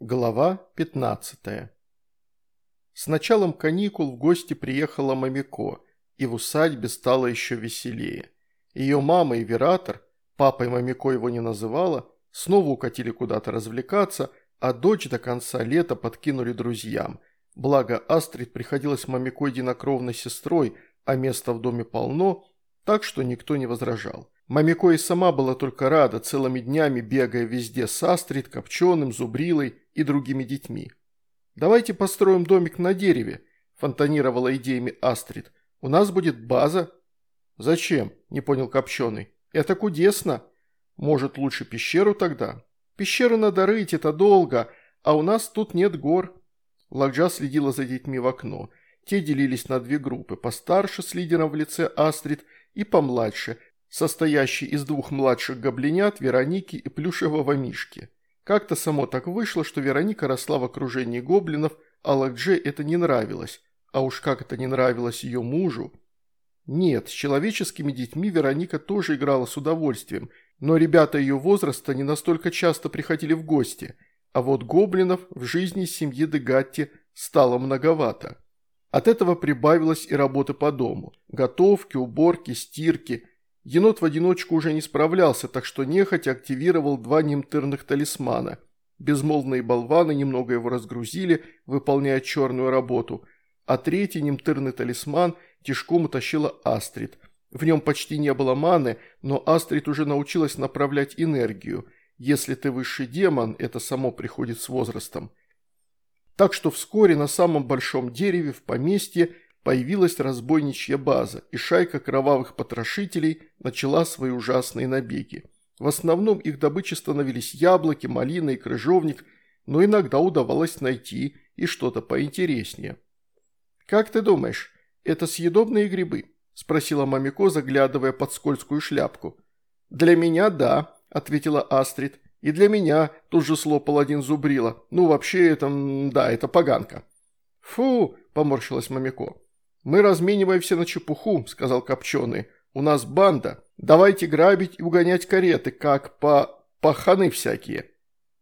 Глава 15 С началом каникул в гости приехала Мамико, и в усадьбе стало еще веселее. Ее мама и Вератор, папой Мамико его не называла, снова укатили куда-то развлекаться, а дочь до конца лета подкинули друзьям. Благо Астрид приходилась Мамико единокровной сестрой, а места в доме полно, так что никто не возражал. Мамико и сама была только рада, целыми днями бегая везде с Астрид, Копченым, Зубрилой и другими детьми. «Давайте построим домик на дереве», – фонтанировала идеями Астрид. «У нас будет база». «Зачем?» – не понял Копченый. «Это кудесно. Может, лучше пещеру тогда?» «Пещеру надо рыть, это долго, а у нас тут нет гор». Лакджа следила за детьми в окно. Те делились на две группы, постарше с лидером в лице Астрид и помладше, состоящий из двух младших гоблинят, Вероники и плюшевого Мишки. Как-то само так вышло, что Вероника росла в окружении гоблинов, а Лакдже это не нравилось. А уж как это не нравилось ее мужу. Нет, с человеческими детьми Вероника тоже играла с удовольствием, но ребята ее возраста не настолько часто приходили в гости, а вот гоблинов в жизни семьи Дегатти стало многовато. От этого прибавилось и работы по дому – готовки, уборки, стирки – Енот в одиночку уже не справлялся, так что нехотя активировал два немтырных талисмана. Безмолвные болваны немного его разгрузили, выполняя черную работу, а третий немтырный талисман тяжком утащила Астрид. В нем почти не было маны, но Астрид уже научилась направлять энергию. Если ты высший демон, это само приходит с возрастом. Так что вскоре на самом большом дереве в поместье появилась разбойничья база, и шайка кровавых потрошителей начала свои ужасные набеги. В основном их добычей становились яблоки, малина и крыжовник, но иногда удавалось найти и что-то поинтереснее. «Как ты думаешь, это съедобные грибы?» – спросила Мамико, заглядывая под скользкую шляпку. «Для меня – да», – ответила Астрид. «И для меня», – тут же слопал один зубрила. «Ну, вообще, это, да, это поганка». «Фу», – поморщилась Мамико. «Мы размениваемся на чепуху», – сказал Копченый. «У нас банда. Давайте грабить и угонять кареты, как по... паханы всякие».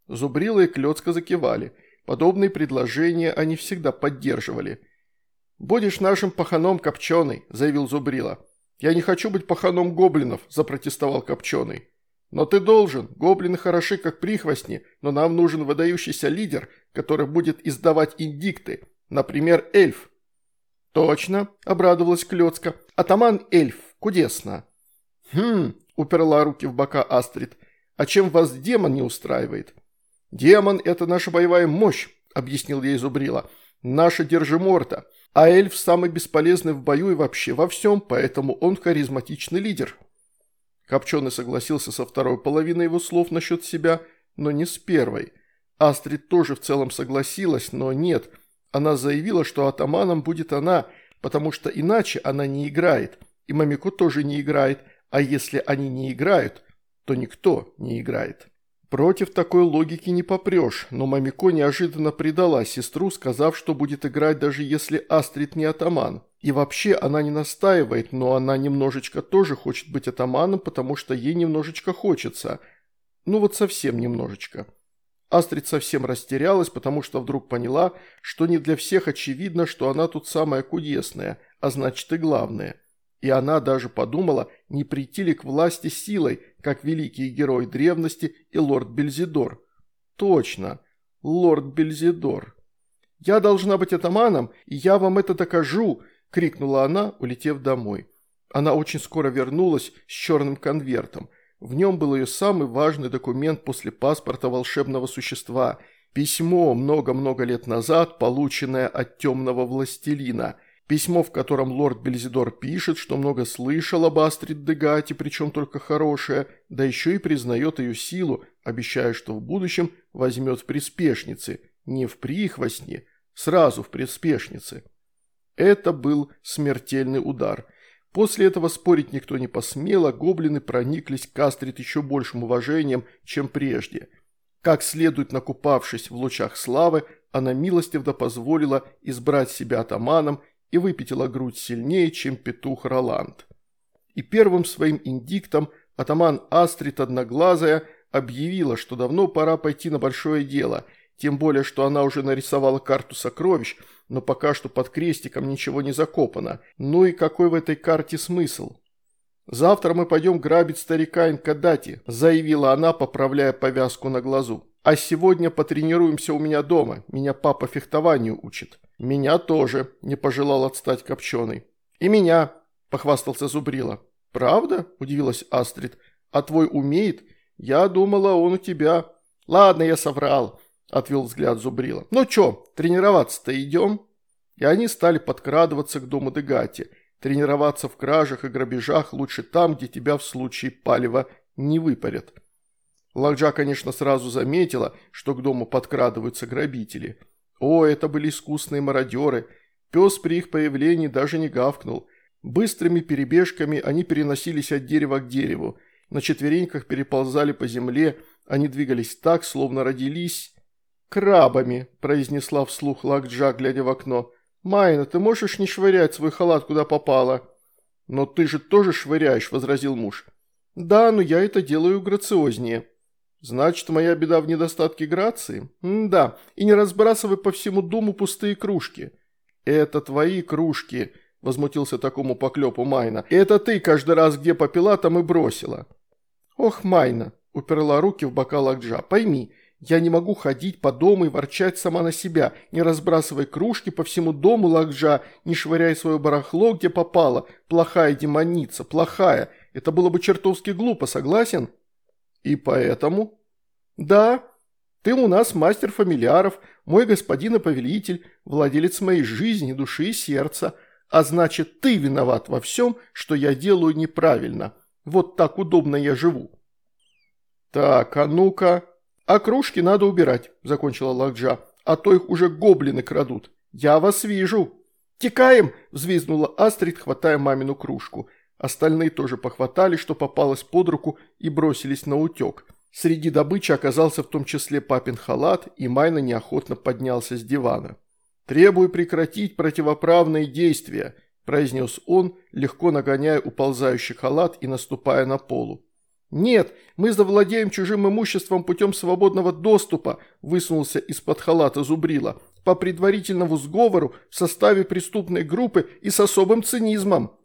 Зубрила и Клёцка закивали. Подобные предложения они всегда поддерживали. «Будешь нашим паханом, Копченый», – заявил Зубрила. «Я не хочу быть паханом гоблинов», – запротестовал Копченый. «Но ты должен. Гоблины хороши, как прихвостни, но нам нужен выдающийся лидер, который будет издавать индикты. Например, эльф». «Точно», – обрадовалась Клёцка. «Атаман эльф. Кудесно». «Хм», – уперла руки в бока Астрид. «А чем вас демон не устраивает?» «Демон – это наша боевая мощь», – объяснил ей Зубрила. «Наша держиморта. А эльф самый бесполезный в бою и вообще во всем, поэтому он харизматичный лидер». Копченый согласился со второй половиной его слов насчет себя, но не с первой. Астрид тоже в целом согласилась, но нет – она заявила, что атаманом будет она, потому что иначе она не играет, и Мамико тоже не играет, а если они не играют, то никто не играет. Против такой логики не попрешь, но Мамико неожиданно предала сестру, сказав, что будет играть даже если Астрид не атаман. И вообще она не настаивает, но она немножечко тоже хочет быть атаманом, потому что ей немножечко хочется. Ну вот совсем немножечко. Астрид совсем растерялась, потому что вдруг поняла, что не для всех очевидно, что она тут самая кудесная, а значит и главная. И она даже подумала, не прийти ли к власти силой, как великий герой древности и лорд Бельзидор. Точно, лорд Бельзидор. «Я должна быть атаманом, и я вам это докажу!» – крикнула она, улетев домой. Она очень скоро вернулась с черным конвертом – в нем был ее самый важный документ после паспорта волшебного существа – письмо много-много лет назад, полученное от темного властелина. Письмо, в котором лорд Бельзидор пишет, что много слышал об Астрид Дегате, причем только хорошее, да еще и признает ее силу, обещая, что в будущем возьмет в приспешницы, не в прихвостни, сразу в приспешницы. Это был смертельный удар – После этого спорить никто не посмел, а гоблины прониклись к Астрид еще большим уважением, чем прежде. Как следует накупавшись в лучах славы, она милостивно позволила избрать себя атаманом и выпятила грудь сильнее, чем петух Роланд. И первым своим индиктом атаман Астрид Одноглазая объявила, что давно пора пойти на большое дело, тем более, что она уже нарисовала карту сокровищ, но пока что под крестиком ничего не закопано. Ну и какой в этой карте смысл? «Завтра мы пойдем грабить старика Инкадати», – заявила она, поправляя повязку на глазу. «А сегодня потренируемся у меня дома. Меня папа фехтованию учит». «Меня тоже», – не пожелал отстать Копченый. «И меня», – похвастался Зубрила. «Правда?» – удивилась Астрид. «А твой умеет? Я думала, он у тебя». «Ладно, я соврал», – отвел взгляд Зубрила. «Ну чё, тренироваться-то идем?» И они стали подкрадываться к дому Дегати – Тренироваться в кражах и грабежах лучше там, где тебя в случае палева не выпарят. Лакджа, конечно, сразу заметила, что к дому подкрадываются грабители. О, это были искусные мародеры. Пес при их появлении даже не гавкнул. Быстрыми перебежками они переносились от дерева к дереву. На четвереньках переползали по земле, они двигались так, словно родились... «Крабами», – произнесла вслух Лакджа, глядя в окно. «Майна, ты можешь не швырять свой халат куда попало?» «Но ты же тоже швыряешь», – возразил муж. «Да, но я это делаю грациознее». «Значит, моя беда в недостатке грации?» М «Да, и не разбрасывай по всему дому пустые кружки». «Это твои кружки», – возмутился такому поклепу Майна. «Это ты каждый раз, где попила, там и бросила». «Ох, Майна», – уперла руки в бокал Акджа, – «пойми, я не могу ходить по дому и ворчать сама на себя, не разбрасывая кружки по всему дому лакжа, не швыряя свое барахло, где попало. Плохая демоница, плохая. Это было бы чертовски глупо, согласен? И поэтому? Да, ты у нас мастер фамильяров, мой господин и повелитель, владелец моей жизни, души и сердца. А значит, ты виноват во всем, что я делаю неправильно. Вот так удобно я живу. Так, а ну-ка... «А кружки надо убирать», – закончила Лакджа, – «а то их уже гоблины крадут. Я вас вижу». «Текаем!» – взвизгнула Астрид, хватая мамину кружку. Остальные тоже похватали, что попалось под руку, и бросились на утек. Среди добычи оказался в том числе папин халат, и Майна неохотно поднялся с дивана. «Требую прекратить противоправные действия», – произнес он, легко нагоняя уползающий халат и наступая на полу. «Нет, мы завладеем чужим имуществом путем свободного доступа», высунулся из-под халата Зубрила, «по предварительному сговору в составе преступной группы и с особым цинизмом».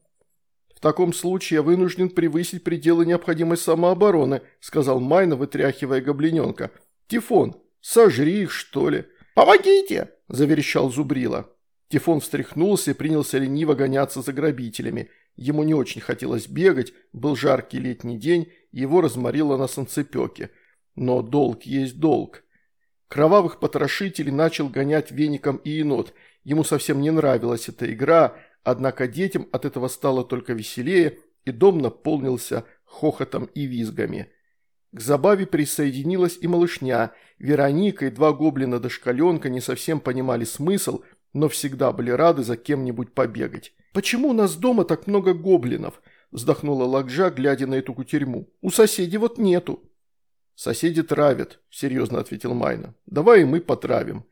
«В таком случае я вынужден превысить пределы необходимой самообороны», сказал Майна, вытряхивая гоблиненка. «Тифон, сожри их, что ли». «Помогите!» – заверещал Зубрила. Тифон встряхнулся и принялся лениво гоняться за грабителями. Ему не очень хотелось бегать, был жаркий летний день, его разморило на солнцепеке. Но долг есть долг. Кровавых потрошителей начал гонять веником и енот. Ему совсем не нравилась эта игра, однако детям от этого стало только веселее, и дом наполнился хохотом и визгами. К забаве присоединилась и малышня. Вероника и два гоблина-дошкаленка не совсем понимали смысл, но всегда были рады за кем-нибудь побегать. «Почему у нас дома так много гоблинов?» – вздохнула Лакжа, глядя на эту кутерьму. «У соседей вот нету». «Соседи травят», – серьезно ответил Майна. «Давай и мы потравим».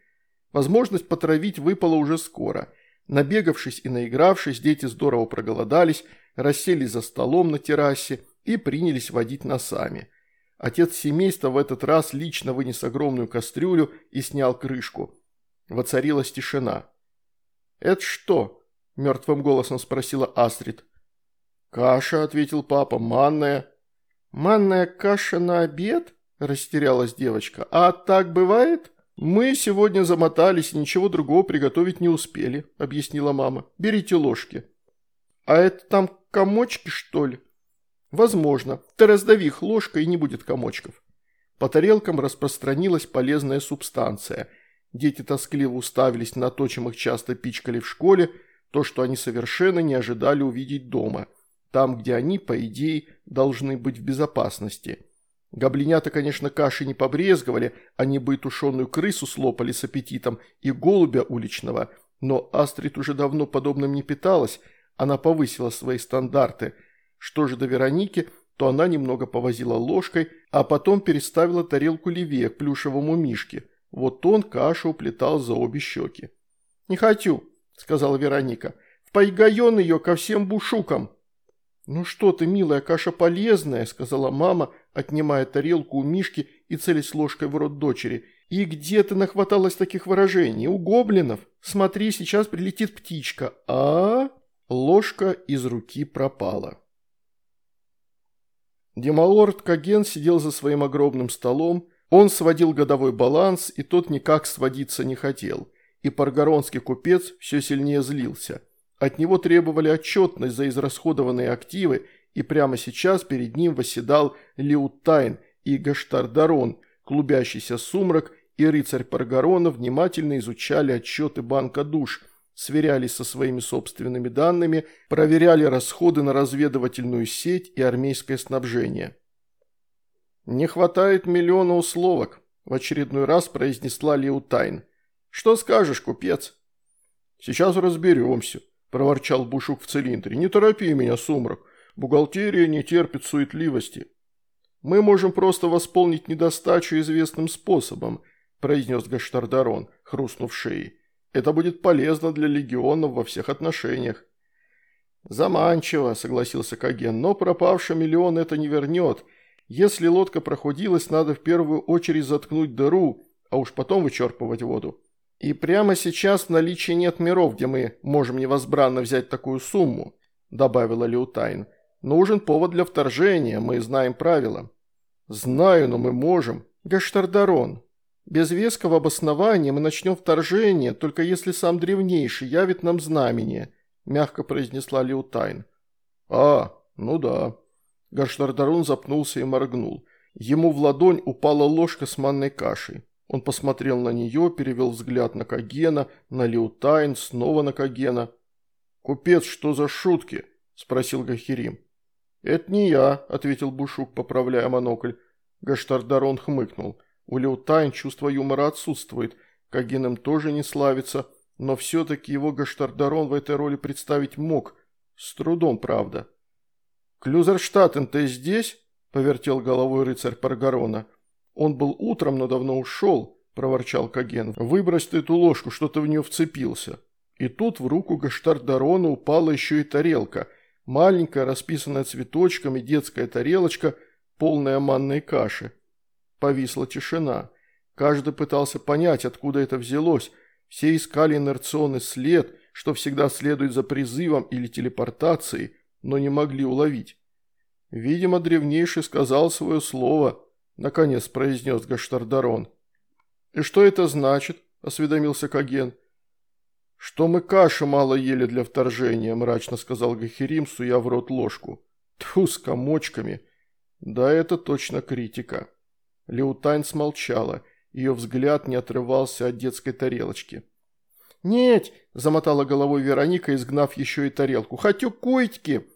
Возможность потравить выпала уже скоро. Набегавшись и наигравшись, дети здорово проголодались, расселись за столом на террасе и принялись водить носами. Отец семейства в этот раз лично вынес огромную кастрюлю и снял крышку. Воцарилась тишина. «Это что?» – мертвым голосом спросила Астрид. «Каша», – ответил папа, – «манная». «Манная каша на обед?» – растерялась девочка. «А так бывает?» «Мы сегодня замотались и ничего другого приготовить не успели», – объяснила мама. «Берите ложки». «А это там комочки, что ли?» «Возможно. Ты раздави их ложкой, и не будет комочков». По тарелкам распространилась полезная субстанция. Дети тоскливо уставились на то, чем их часто пичкали в школе, то, что они совершенно не ожидали увидеть дома – там, где они, по идее, должны быть в безопасности. Гоблинята, конечно, каши не побрезговали, они бы и тушеную крысу слопали с аппетитом, и голубя уличного, но Астрид уже давно подобным не питалась, она повысила свои стандарты. Что же до Вероники, то она немного повозила ложкой, а потом переставила тарелку левее к плюшевому мишке. Вот он кашу уплетал за обе щеки. «Не хочу», – сказала Вероника, – «впойгаен ее ко всем бушукам». «Ну что ты, милая, каша полезная», – сказала мама, отнимая тарелку у Мишки и целясь ложкой в рот дочери. И где ты нахваталась таких выражений? У гоблинов? Смотри, сейчас прилетит птичка. А? Ложка из руки пропала. Демалорд Каген сидел за своим огромным столом. Он сводил годовой баланс, и тот никак сводиться не хотел. И паргоронский купец все сильнее злился. От него требовали отчетность за израсходованные активы, и прямо сейчас перед ним восседал Леутайн и Гаштардарон, клубящийся сумрак и рыцарь Паргарона внимательно изучали отчеты банка душ, сверялись со своими собственными данными, проверяли расходы на разведывательную сеть и армейское снабжение. «Не хватает миллиона условок», – в очередной раз произнесла Леутайн. «Что скажешь, купец?» «Сейчас разберемся», – проворчал Бушук в цилиндре. «Не торопи меня, сумрак. Бухгалтерия не терпит суетливости». «Мы можем просто восполнить недостачу известным способом», – произнес Гаштардарон, хрустнув шеей. «Это будет полезно для легионов во всех отношениях». «Заманчиво», – согласился Каген, – «но пропавший миллион это не вернет. Если лодка прохудилась, надо в первую очередь заткнуть дыру, а уж потом вычерпывать воду. И прямо сейчас в наличии нет миров, где мы можем невозбранно взять такую сумму», – добавила Леутайн. «Нужен повод для вторжения, мы знаем правила». «Знаю, но мы можем». «Гаштардарон, без веского обоснования мы начнем вторжение, только если сам древнейший явит нам знамение», – мягко произнесла Леутайн. «А, ну да». Гаштардарун запнулся и моргнул. Ему в ладонь упала ложка с манной кашей. Он посмотрел на нее, перевел взгляд на Кагена, на Леутайн, снова на Кагена. «Купец, что за шутки?» – спросил Гахирим. «Это не я», – ответил Бушук, поправляя монокль. Гаштардарон хмыкнул. У Леутайн чувство юмора отсутствует, Кагином тоже не славится, но все-таки его Гаштардарон в этой роли представить мог. С трудом, правда. «Клюзерштаттен, ты здесь?» – повертел головой рыцарь Паргарона. «Он был утром, но давно ушел», – проворчал Каген. «Выбрось ты эту ложку, что ты в нее вцепился». И тут в руку Гаштардарона упала еще и тарелка. Маленькая, расписанная цветочками, детская тарелочка, полная манной каши. Повисла тишина. Каждый пытался понять, откуда это взялось. Все искали инерционный след, что всегда следует за призывом или телепортацией, но не могли уловить. Видимо, древнейший сказал свое слово, наконец произнес Гаштардарон. «И что это значит?» – осведомился Каген. «Что мы каши мало ели для вторжения», – мрачно сказал Гахирим, суя в рот ложку. Тьфу, с комочками. Да, это точно критика. Леутайн смолчала, ее взгляд не отрывался от детской тарелочки. «Нет!» – замотала головой Вероника, изгнав еще и тарелку. «Хочу куйтки!»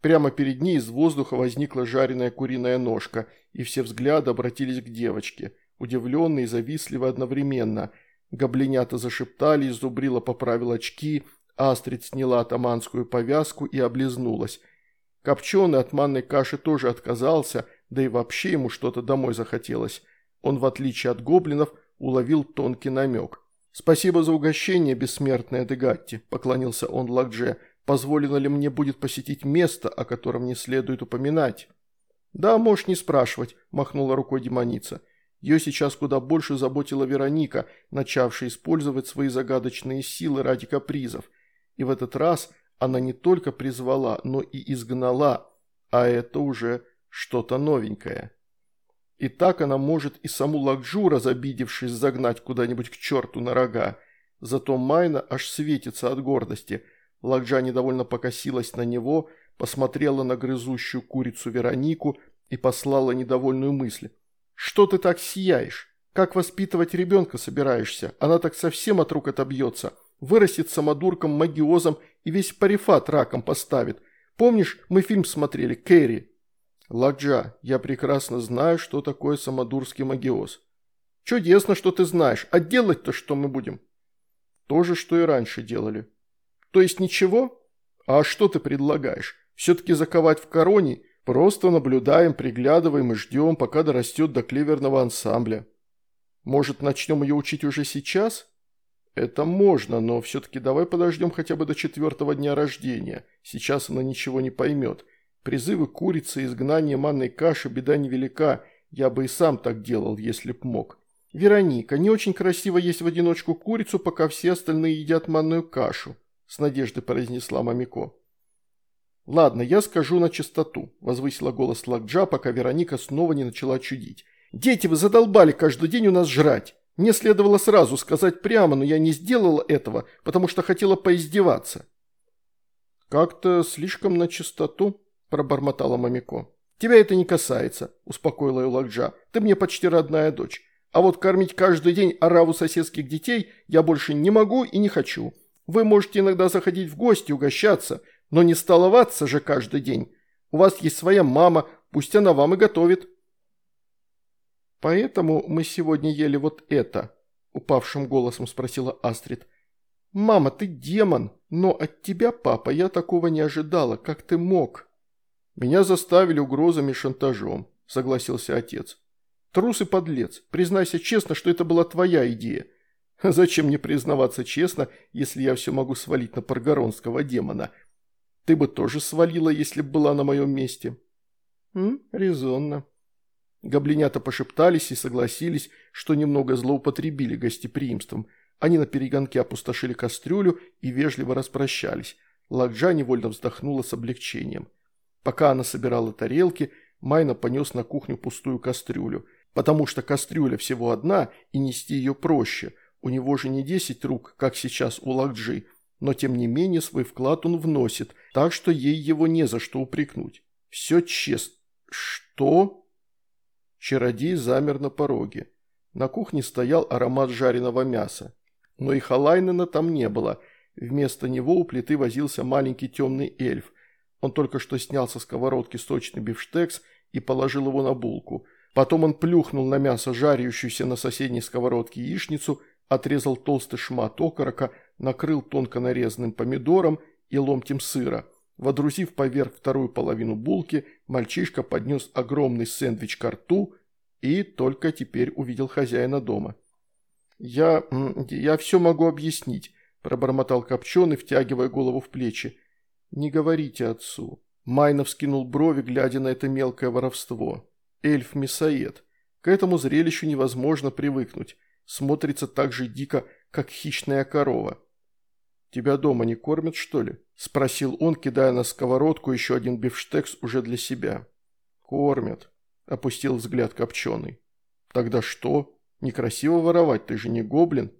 Прямо перед ней из воздуха возникла жареная куриная ножка, и все взгляды обратились к девочке, удивленные и завистливые одновременно. Гоблинята зашептали, Зубрила поправил очки, Астрид сняла атаманскую повязку и облизнулась. Копченый от манной каши тоже отказался – да и вообще ему что-то домой захотелось. Он, в отличие от гоблинов, уловил тонкий намек. «Спасибо за угощение, бессмертная Дегатти», – поклонился он Лакдже. «Позволено ли мне будет посетить место, о котором не следует упоминать?» «Да, можешь не спрашивать», – махнула рукой демоница. Ее сейчас куда больше заботила Вероника, начавшая использовать свои загадочные силы ради капризов. И в этот раз она не только призвала, но и изгнала, а это уже что-то новенькое. И так она может и саму Лакджу, разобидевшись, загнать куда-нибудь к черту на рога. Зато Майна аж светится от гордости. Лакджа недовольно покосилась на него, посмотрела на грызущую курицу Веронику и послала недовольную мысль. «Что ты так сияешь? Как воспитывать ребенка собираешься? Она так совсем от рук отобьется. Вырастет самодурком, магиозом и весь парифат раком поставит. Помнишь, мы фильм смотрели, Кэрри?» «Ладжа, я прекрасно знаю, что такое самодурский магиоз». «Чудесно, что ты знаешь. А делать-то что мы будем?» «То же, что и раньше делали». «То есть ничего?» «А что ты предлагаешь? Все-таки заковать в короне? Просто наблюдаем, приглядываем и ждем, пока дорастет до клеверного ансамбля». «Может, начнем ее учить уже сейчас?» «Это можно, но все-таки давай подождем хотя бы до четвертого дня рождения. Сейчас она ничего не поймет». Призывы курицы, изгнание манной каши – беда невелика, я бы и сам так делал, если б мог. «Вероника, не очень красиво есть в одиночку курицу, пока все остальные едят манную кашу», – с надеждой произнесла Мамико. «Ладно, я скажу на чистоту», – возвысила голос Лакджа, пока Вероника снова не начала чудить. «Дети, вы задолбали каждый день у нас жрать. Мне следовало сразу сказать прямо, но я не сделала этого, потому что хотела поиздеваться». «Как-то слишком на чистоту», – пробормотала Мамико. «Тебя это не касается», – успокоила ее Лакджа. «Ты мне почти родная дочь. А вот кормить каждый день ораву соседских детей я больше не могу и не хочу. Вы можете иногда заходить в гости, угощаться, но не столоваться же каждый день. У вас есть своя мама, пусть она вам и готовит». «Поэтому мы сегодня ели вот это», – упавшим голосом спросила Астрид. «Мама, ты демон, но от тебя, папа, я такого не ожидала, как ты мог». «Меня заставили угрозами и шантажом», – согласился отец. «Трус и подлец, признайся честно, что это была твоя идея. Зачем мне признаваться честно, если я все могу свалить на паргоронского демона?» Ты бы тоже свалила, если бы была на моем месте». «М, резонно». Гоблинята пошептались и согласились, что немного злоупотребили гостеприимством. Они на перегонке опустошили кастрюлю и вежливо распрощались. Лакджа невольно вздохнула с облегчением. Пока она собирала тарелки, Майна понес на кухню пустую кастрюлю, потому что кастрюля всего одна, и нести ее проще. У него же не десять рук, как сейчас у Лакджи, но тем не менее свой вклад он вносит, так что ей его не за что упрекнуть. Все честно. Что? Чародей замер на пороге. На кухне стоял аромат жареного мяса. Но и Халайнена там не было. Вместо него у плиты возился маленький темный эльф. Он только что снял со сковородки сочный бифштекс и положил его на булку. Потом он плюхнул на мясо жарящуюся на соседней сковородке яичницу, отрезал толстый шмат окорока, накрыл тонко нарезанным помидором и ломтем сыра. Водрузив поверх вторую половину булки, мальчишка поднес огромный сэндвич к рту и только теперь увидел хозяина дома. «Я... я все могу объяснить», – пробормотал Копченый, втягивая голову в плечи. «Не говорите отцу». Майнов скинул брови, глядя на это мелкое воровство. Эльф-мясоед. К этому зрелищу невозможно привыкнуть. Смотрится так же дико, как хищная корова. «Тебя дома не кормят, что ли?» – спросил он, кидая на сковородку еще один бифштекс уже для себя. «Кормят», – опустил взгляд копченый. «Тогда что? Некрасиво воровать, ты же не гоблин?»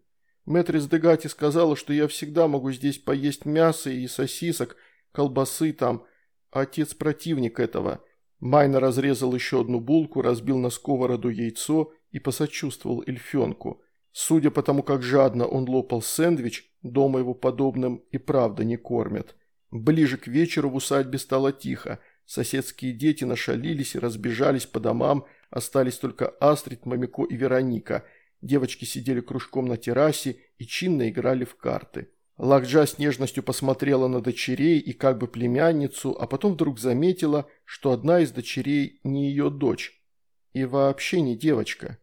Мэтрис Дегати сказала, что я всегда могу здесь поесть мясо и сосисок, колбасы там. Отец противник этого. Майна разрезал еще одну булку, разбил на сковороду яйцо и посочувствовал эльфенку. Судя по тому, как жадно он лопал сэндвич, дома его подобным и правда не кормят. Ближе к вечеру в усадьбе стало тихо. Соседские дети нашалились и разбежались по домам, остались только Астрид, Мамико и Вероника. Девочки сидели кружком на террасе и чинно играли в карты. Лакджа с нежностью посмотрела на дочерей и как бы племянницу, а потом вдруг заметила, что одна из дочерей не ее дочь. И вообще не девочка.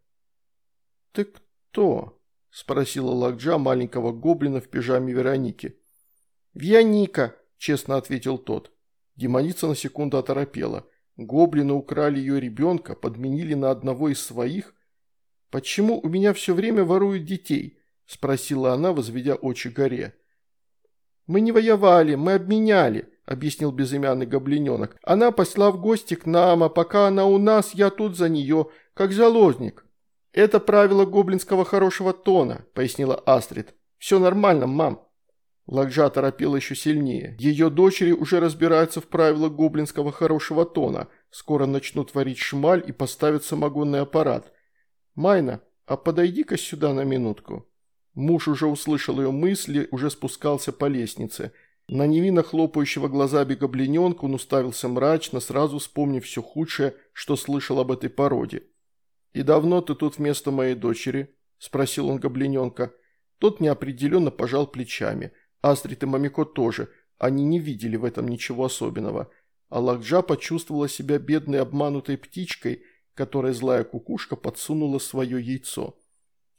«Ты кто?» – спросила Лакджа маленького гоблина в пижаме Вероники. «Вьяника», – честно ответил тот. Демоница на секунду оторопела. Гоблины украли ее ребенка, подменили на одного из своих. «Почему у меня все время воруют детей?» – спросила она, возведя очи горе. «Мы не воевали, мы обменяли», – объяснил безымянный гоблиненок. «Она посла в гости к нам, а пока она у нас, я тут за нее, как заложник». «Это правило гоблинского хорошего тона», – пояснила Астрид. «Все нормально, мам». Лакджа торопила еще сильнее. Ее дочери уже разбираются в правилах гоблинского хорошего тона. Скоро начнут варить шмаль и поставят самогонный аппарат. «Майна, а подойди-ка сюда на минутку». Муж уже услышал ее мысли, уже спускался по лестнице. На невинно хлопающего глазами гоблиненка он уставился мрачно, сразу вспомнив все худшее, что слышал об этой породе. «И давно ты тут вместо моей дочери?» – спросил он гоблиненка. Тот неопределенно пожал плечами. Астрид и Мамико тоже. Они не видели в этом ничего особенного. А Лакджа почувствовала себя бедной обманутой птичкой, которой злая кукушка подсунула свое яйцо.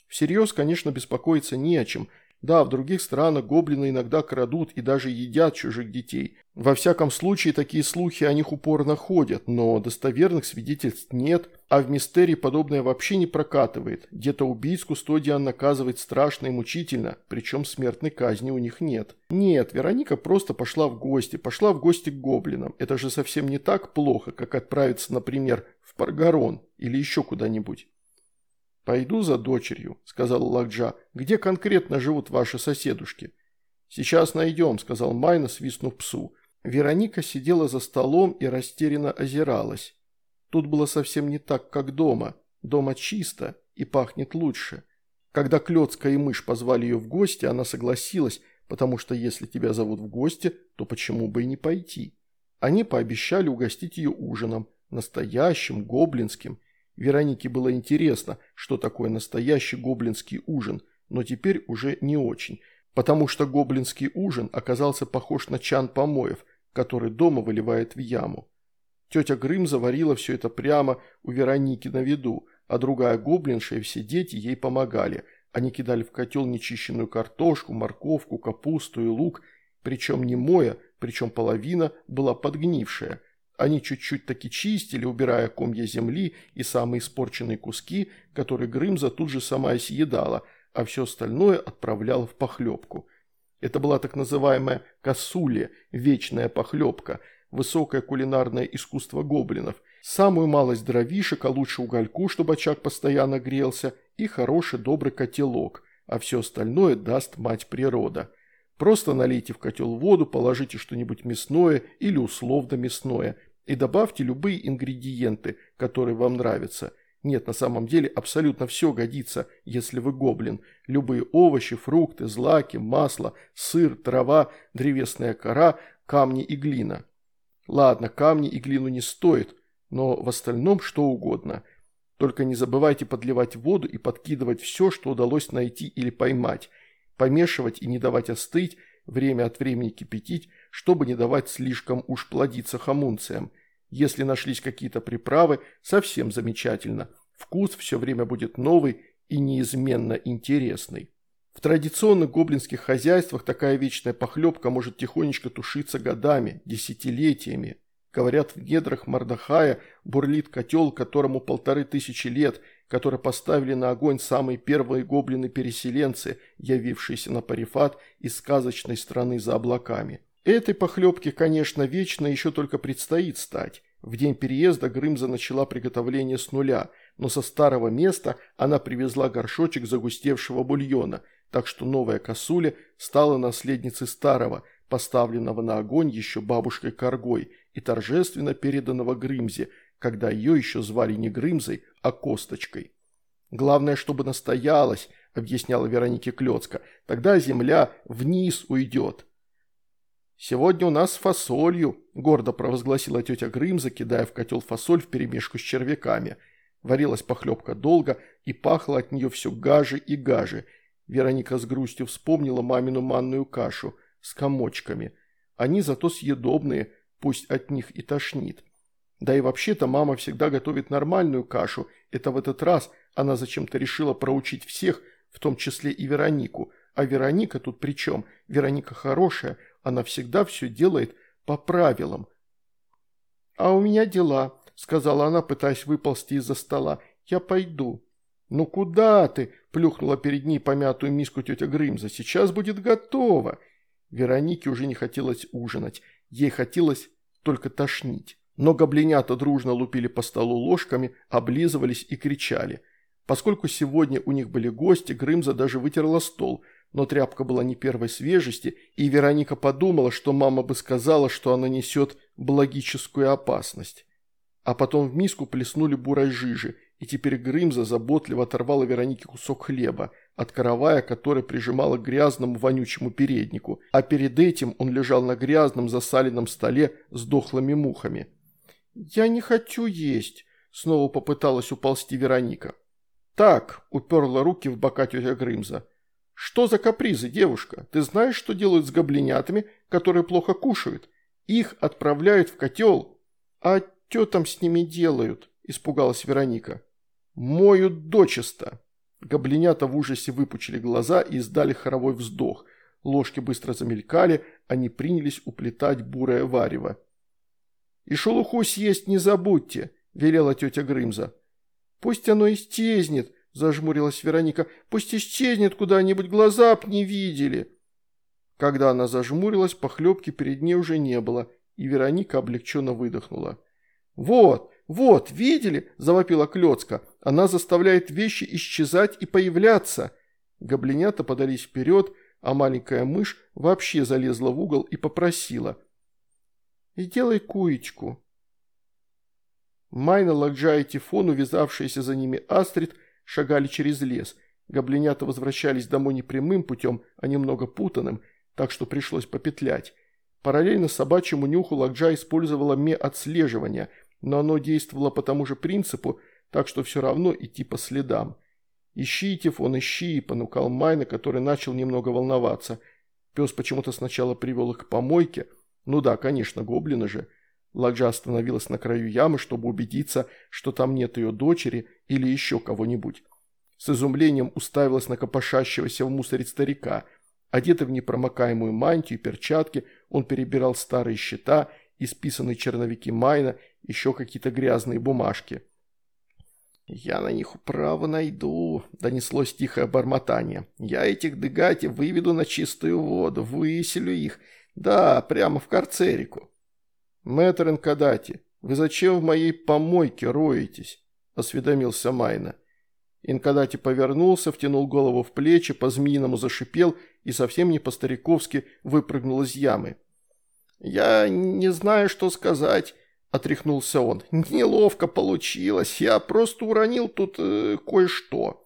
Всерьез, конечно, беспокоиться не о чем, Да, в других странах гоблины иногда крадут и даже едят чужих детей. Во всяком случае, такие слухи о них упорно ходят, но достоверных свидетельств нет, а в мистерии подобное вообще не прокатывает. Где-то убийц Кустодиан наказывает страшно и мучительно, причем смертной казни у них нет. Нет, Вероника просто пошла в гости, пошла в гости к гоблинам. Это же совсем не так плохо, как отправиться, например, в Паргарон или еще куда-нибудь. «Пойду за дочерью», – сказал Лакджа. «Где конкретно живут ваши соседушки?» «Сейчас найдем», – сказал Майна, свистнув псу. Вероника сидела за столом и растерянно озиралась. Тут было совсем не так, как дома. Дома чисто и пахнет лучше. Когда Клёцка и мышь позвали ее в гости, она согласилась, потому что если тебя зовут в гости, то почему бы и не пойти? Они пообещали угостить ее ужином, настоящим, гоблинским, Веронике было интересно, что такое настоящий гоблинский ужин, но теперь уже не очень, потому что гоблинский ужин оказался похож на чан помоев, который дома выливает в яму. Тетя Грым заварила все это прямо у Вероники на виду, а другая гоблинша и все дети ей помогали. Они кидали в котел нечищенную картошку, морковку, капусту и лук, причем не моя, причем половина была подгнившая – они чуть-чуть таки чистили, убирая комья земли и самые испорченные куски, которые Грымза тут же сама съедала, а все остальное отправляла в похлебку. Это была так называемая косуля, вечная похлебка, высокое кулинарное искусство гоблинов, самую малость дровишек, а лучше угольку, чтобы очаг постоянно грелся, и хороший добрый котелок, а все остальное даст мать природа. Просто налейте в котел воду, положите что-нибудь мясное или условно мясное и добавьте любые ингредиенты, которые вам нравятся. Нет, на самом деле абсолютно все годится, если вы гоблин. Любые овощи, фрукты, злаки, масло, сыр, трава, древесная кора, камни и глина. Ладно, камни и глину не стоит, но в остальном что угодно. Только не забывайте подливать воду и подкидывать все, что удалось найти или поймать. Помешивать и не давать остыть, время от времени кипятить, чтобы не давать слишком уж плодиться хомунциям. Если нашлись какие-то приправы, совсем замечательно. Вкус все время будет новый и неизменно интересный. В традиционных гоблинских хозяйствах такая вечная похлебка может тихонечко тушиться годами, десятилетиями. Говорят, в недрах Мордахая бурлит котел, которому полторы тысячи лет, который поставили на огонь самые первые гоблины-переселенцы, явившиеся на Парифат из сказочной страны за облаками. Этой похлебке, конечно, вечно еще только предстоит стать. В день переезда Грымза начала приготовление с нуля, но со старого места она привезла горшочек загустевшего бульона, так что новая косуля стала наследницей старого, поставленного на огонь еще бабушкой Коргой и торжественно переданного Грымзе, когда ее еще звали не Грымзой, а Косточкой. «Главное, чтобы настоялась», – объясняла Веронике Клёцка, – «тогда земля вниз уйдет». «Сегодня у нас с фасолью», – гордо провозгласила тетя Грым, закидая в котел фасоль вперемешку с червяками. Варилась похлебка долго, и пахло от нее все гаже и гаже. Вероника с грустью вспомнила мамину манную кашу с комочками. Они зато съедобные, пусть от них и тошнит. Да и вообще-то мама всегда готовит нормальную кашу. Это в этот раз она зачем-то решила проучить всех, в том числе и Веронику. А Вероника тут при чем? Вероника хорошая, она всегда все делает по правилам. «А у меня дела», – сказала она, пытаясь выползти из-за стола. «Я пойду». «Ну куда ты?» – плюхнула перед ней помятую миску тетя Грымза. «Сейчас будет готово». Веронике уже не хотелось ужинать. Ей хотелось только тошнить. Но гоблинята дружно лупили по столу ложками, облизывались и кричали. Поскольку сегодня у них были гости, Грымза даже вытерла стол – но тряпка была не первой свежести, и Вероника подумала, что мама бы сказала, что она несет биологическую опасность. А потом в миску плеснули бурой жижи, и теперь Грымза заботливо оторвала Веронике кусок хлеба, от каравая, который прижимала к грязному вонючему переднику, а перед этим он лежал на грязном засаленном столе с дохлыми мухами. «Я не хочу есть», – снова попыталась уползти Вероника. «Так», – уперла руки в бока тетя Грымза, – «Что за капризы, девушка? Ты знаешь, что делают с гоблинятами, которые плохо кушают? Их отправляют в котел». «А что там с ними делают?» – испугалась Вероника. «Моют дочисто». Гоблинята в ужасе выпучили глаза и издали хоровой вздох. Ложки быстро замелькали, они принялись уплетать бурое варево. «И шелуху съесть не забудьте», – велела тетя Грымза. «Пусть оно исчезнет», – зажмурилась Вероника. «Пусть исчезнет куда-нибудь, глаза б не видели». Когда она зажмурилась, похлебки перед ней уже не было, и Вероника облегченно выдохнула. «Вот, вот, видели?» – завопила Клёцка. «Она заставляет вещи исчезать и появляться». Гоблинята подались вперед, а маленькая мышь вообще залезла в угол и попросила. «И делай куечку». Майна, Ладжа и Тифон, увязавшиеся за ними Астрид, шагали через лес. Гоблинята возвращались домой не прямым путем, а немного путанным, так что пришлось попетлять. Параллельно собачьему нюху Ладжа использовала ме отслеживания – но оно действовало по тому же принципу, так что все равно идти по следам. «Ищи, Тифон, ищи!» – понукал Майна, который начал немного волноваться. Пес почему-то сначала привел их к помойке. Ну да, конечно, гоблины же. Ладжа остановилась на краю ямы, чтобы убедиться, что там нет ее дочери или еще кого-нибудь. С изумлением уставилась на копошащегося в мусоре старика. Одетый в непромокаемую мантию и перчатки, он перебирал старые счета, исписанные черновики Майна еще какие-то грязные бумажки. «Я на них управу найду», – донеслось тихое бормотание. «Я этих дыгати выведу на чистую воду, выселю их. Да, прямо в карцерику». «Мэтр Инкадати, вы зачем в моей помойке роетесь?» – осведомился Майна. Инкадати повернулся, втянул голову в плечи, по-змеиному зашипел и совсем не по-стариковски выпрыгнул из ямы. «Я не знаю, что сказать», – отряхнулся он. «Неловко получилось. Я просто уронил тут э, кое-что».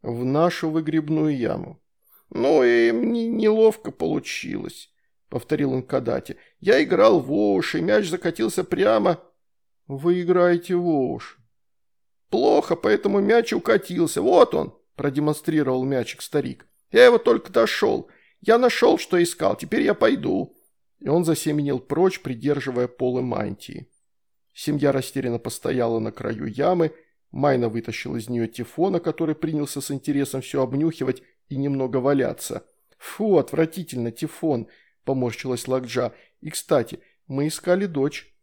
«В нашу выгребную яму». «Ну и мне неловко получилось», – повторил он Кадати. «Я играл в ОШ, и мяч закатился прямо...» «Вы играете в ОШ». «Плохо, поэтому мяч укатился. Вот он», – продемонстрировал мячик старик. «Я его только дошел. Я нашел, что искал. Теперь я пойду» и он засеменил прочь, придерживая полы мантии. Семья растерянно постояла на краю ямы, Майна вытащил из нее Тифона, который принялся с интересом все обнюхивать и немного валяться. «Фу, отвратительно, Тифон!» – поморщилась Лакджа. «И, кстати, мы искали дочь».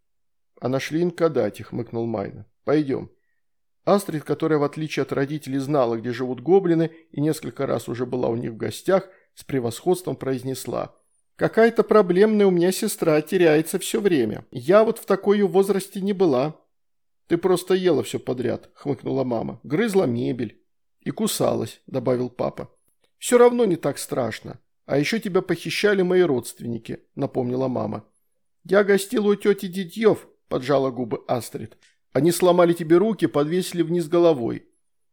«А нашли инкадати», – хмыкнул Майна. «Пойдем». Астрид, которая, в отличие от родителей, знала, где живут гоблины, и несколько раз уже была у них в гостях, с превосходством произнесла – Какая-то проблемная у меня сестра теряется все время. Я вот в такой возрасте не была. Ты просто ела все подряд, хмыкнула мама. Грызла мебель. И кусалась, добавил папа. Все равно не так страшно. А еще тебя похищали мои родственники, напомнила мама. Я гостила у тети Дидьев, поджала губы Астрид. Они сломали тебе руки, подвесили вниз головой.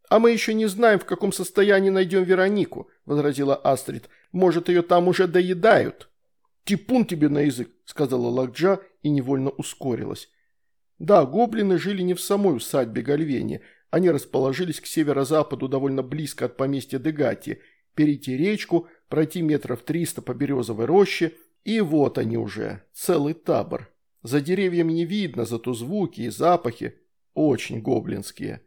«А мы еще не знаем, в каком состоянии найдем Веронику», – возразила Астрид. «Может, ее там уже доедают?» «Типун тебе на язык», – сказала Лакджа и невольно ускорилась. Да, гоблины жили не в самой усадьбе Гальвени. Они расположились к северо-западу довольно близко от поместья Дегати, перейти речку, пройти метров триста по березовой роще, и вот они уже, целый табор. За деревьями не видно, зато звуки и запахи очень гоблинские.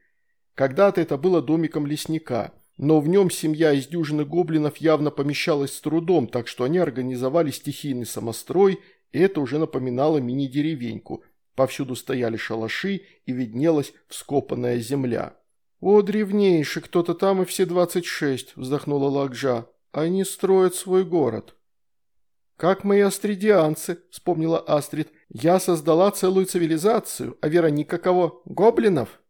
Когда-то это было домиком лесника – но в нем семья из дюжины гоблинов явно помещалась с трудом, так что они организовали стихийный самострой, и это уже напоминало мини-деревеньку. Повсюду стояли шалаши и виднелась вскопанная земля. «О, древнейший, кто-то там и все двадцать шесть», – вздохнула Лакжа. «Они строят свой город». «Как мои астридианцы», – вспомнила Астрид. «Я создала целую цивилизацию, а Вероника кого? Гоблинов?»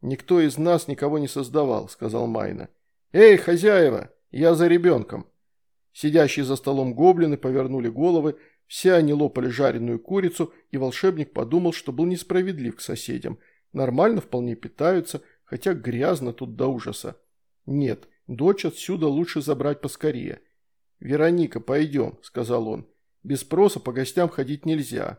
«Никто из нас никого не создавал», – сказал Майна. «Эй, хозяева, я за ребенком!» Сидящие за столом гоблины повернули головы, все они лопали жареную курицу, и волшебник подумал, что был несправедлив к соседям. Нормально вполне питаются, хотя грязно тут до ужаса. Нет, дочь отсюда лучше забрать поскорее. «Вероника, пойдем», — сказал он. «Без спроса по гостям ходить нельзя».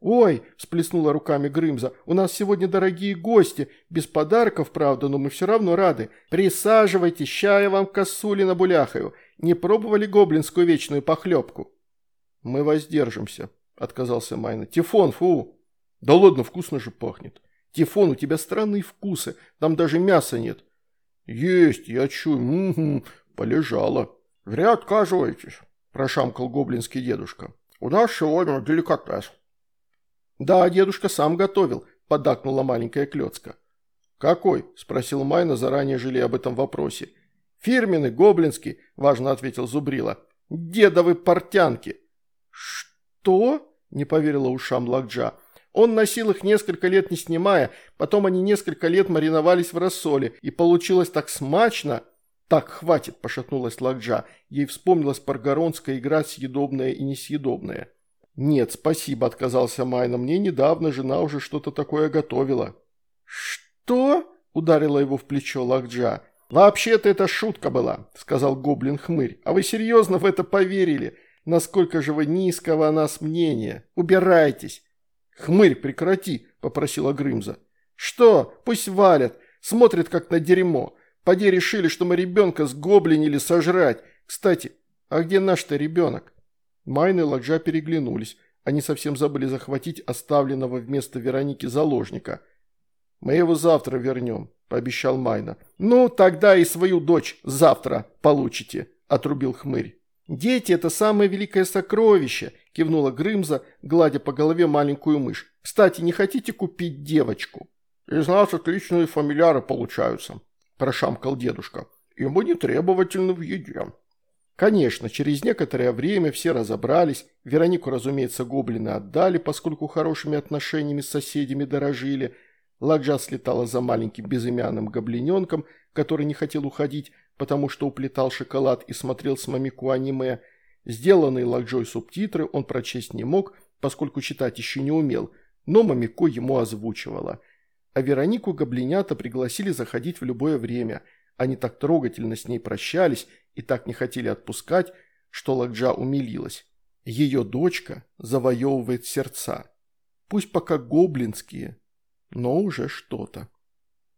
«Ой!» – всплеснула руками Грымза. «У нас сегодня дорогие гости. Без подарков, правда, но мы все равно рады. Присаживайтесь, чая вам косули набуляхаю. Не пробовали гоблинскую вечную похлебку?» «Мы воздержимся», – отказался Майна. «Тифон, фу!» «Да ладно, вкусно же пахнет». «Тифон, у тебя странные вкусы. Там даже мяса нет». «Есть, я чую, угу, полежала». «Зря отказываетесь», – прошамкал гоблинский дедушка. «У нас сегодня деликатес». «Да, дедушка сам готовил», – поддакнула маленькая клёцка. «Какой?» – спросил Майна, заранее жалея об этом вопросе. «Фирменный, гоблинский», – важно ответил Зубрила. «Дедовы портянки». «Что?» – не поверила ушам Лакджа. Он носил их несколько лет не снимая, потом они несколько лет мариновались в рассоле, и получилось так смачно. «Так, хватит», – пошатнулась Лакджа. Ей вспомнилась паргоронская игра «Съедобное и несъедобное». «Нет, спасибо», – отказался Майна. «Мне недавно жена уже что-то такое готовила». «Что?» – ударила его в плечо Лакджа. «Вообще-то это шутка была», – сказал гоблин-хмырь. «А вы серьезно в это поверили? Насколько же вы низкого о нас мнения? Убирайтесь!» «Хмырь, прекрати!» – попросила Грымза. «Что? Пусть валят. Смотрят, как на дерьмо. Поди решили, что мы ребенка сгоблинили сожрать. Кстати, а где наш-то ребенок?» Майн и Ладжа переглянулись. Они совсем забыли захватить оставленного вместо Вероники заложника. «Мы его завтра вернем», – пообещал Майна. «Ну, тогда и свою дочь завтра получите», – отрубил хмырь. «Дети – это самое великое сокровище», – кивнула Грымза, гладя по голове маленькую мышь. «Кстати, не хотите купить девочку?» «Из нас отличные фамильяры получаются», – прошамкал дедушка. «И мы не требовательны в еде». Конечно, через некоторое время все разобрались, Веронику, разумеется, гоблины отдали, поскольку хорошими отношениями с соседями дорожили. Ладжа слетала за маленьким безымянным гоблиненком, который не хотел уходить, потому что уплетал шоколад и смотрел с Мамику аниме. Сделанные Ладжой субтитры он прочесть не мог, поскольку читать еще не умел, но Мамико ему озвучивала. А Веронику гоблинята пригласили заходить в любое время. Они так трогательно с ней прощались и так не хотели отпускать, что Ладжа умилилась. Ее дочка завоевывает сердца. Пусть пока гоблинские, но уже что-то.